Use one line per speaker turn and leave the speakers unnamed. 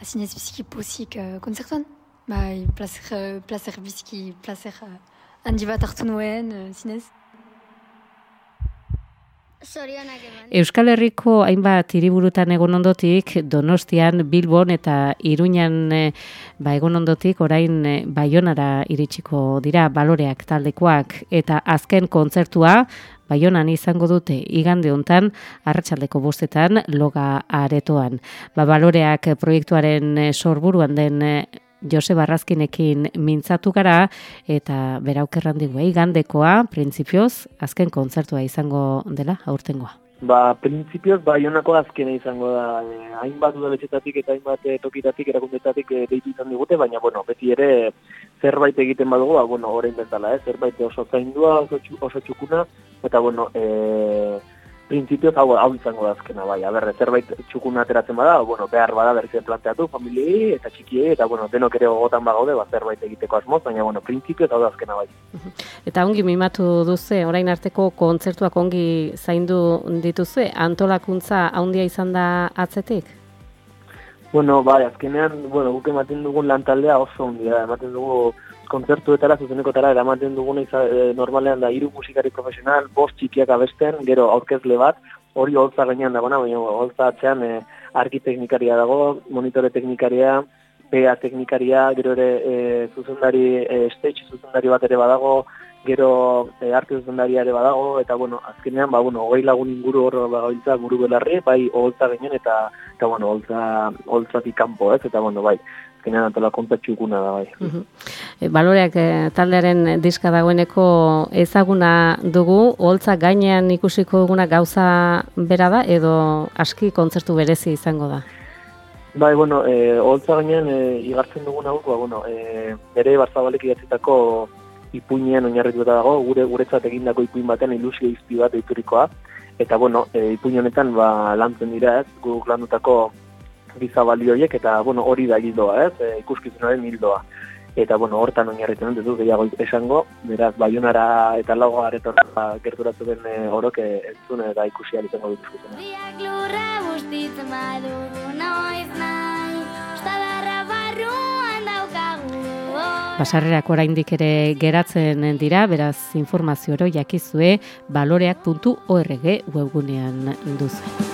azinez biziki pozik uh, konzertuan. Bai, placer, uh, placer biziki, placer uh, handi bat hartu nuen, uh, zinez.
Euskal Herriko hainbat hiriburutan egon ondotik, Donostian, Bilbon eta Iruñan e, ba egon ondotik, orain e, Baionara iritsiko dira baloreak taldekoak eta azken kontzertua Baionan izango dute igande hontan arratsaldeko bostetan loga aretoan. Ba, baloreak proiektuaren e, sorburuan den Jose Barrazkinekin mintzatu gara eta beraukerran digu igandekoa, printzipioz, azken kontzertua izango dela aurtengoa.
Ba, printzipioz, ba, ionako azkena izango da, eh, hainbat udaletxetatik eta hainbat eh, tokitatik erakundetatik eh, deitu izan digute, baina, bueno, beti ere zerbait egiten badugu, ba, bueno, horrein bezala, eh, zerbait oso zaindua, oso, oso txukuna, eta, bueno, eh, printzipioz hau, hau izango da azkena, bai, aber, zerbait txukun ateratzen bada, bueno, behar bada berrizen planteatu, familiei eta txikiei, eta, bueno, denok ere gogotan bagaude, ba, zerbait egiteko asmoz, baina, bueno, printzipioz hau da azkena, bai.
Eta ongi mimatu duze, orain arteko kontzertuak ongi zaindu dituze, antolakuntza handia izan da atzetik?
Bueno, bai, azkenean, bueno, guk ematen dugun lantaldea oso ondia, ematen dugu kontzertuetara, zuzenekotara, eramaten duguna e, normalean da hiru musikari profesional, bost txikiak abesten, gero aurkezle bat, hori holtza gainean dagoena, baina holtza atzean e, arkiteknikaria dago, monitore teknikaria, PA teknikaria, gero ere e, zuzendari, e, stage zuzendari bat ere badago, gero e, arte zuzendaria ere badago, eta bueno, azkenean, ba, bueno, hogei lagun inguru hor bagabiltza guru belarri, bai, holtza gainean, eta, eta bueno, holtza, holtzatik kanpo, ez, eta bueno, bai, azkenean atola kontatxukuna da bai.
E, baloreak e, taldearen diska dagoeneko ezaguna dugu, holtza gainean ikusiko duguna gauza bera da, edo aski kontzertu berezi izango da?
Bai, bueno, e, holtza gainean e, igartzen duguna hau, ba, bueno, e, bere barzabalek idatzitako ipuinean oinarritu dago, gure guretzat egindako ipuin batean ilusio izpi bat eiturikoa, eta bueno, e, ipuin honetan ba, lantzen dira ez, guk landutako giza balioiek eta bueno, hori da hildoa, ez? E, ikuskizunaren hildoa. Eta bueno, hortan oinarritzen dut gehiago esango, beraz Baionara eta Lago aretora gerturatu den e, orok e, entzun eta ikusi izango dut ikusten. Biak lurra bustitzen badugu noiz
Basarrerak oraindik ere geratzen dira, beraz informazio oro jakizue baloreak.org webgunean duzu.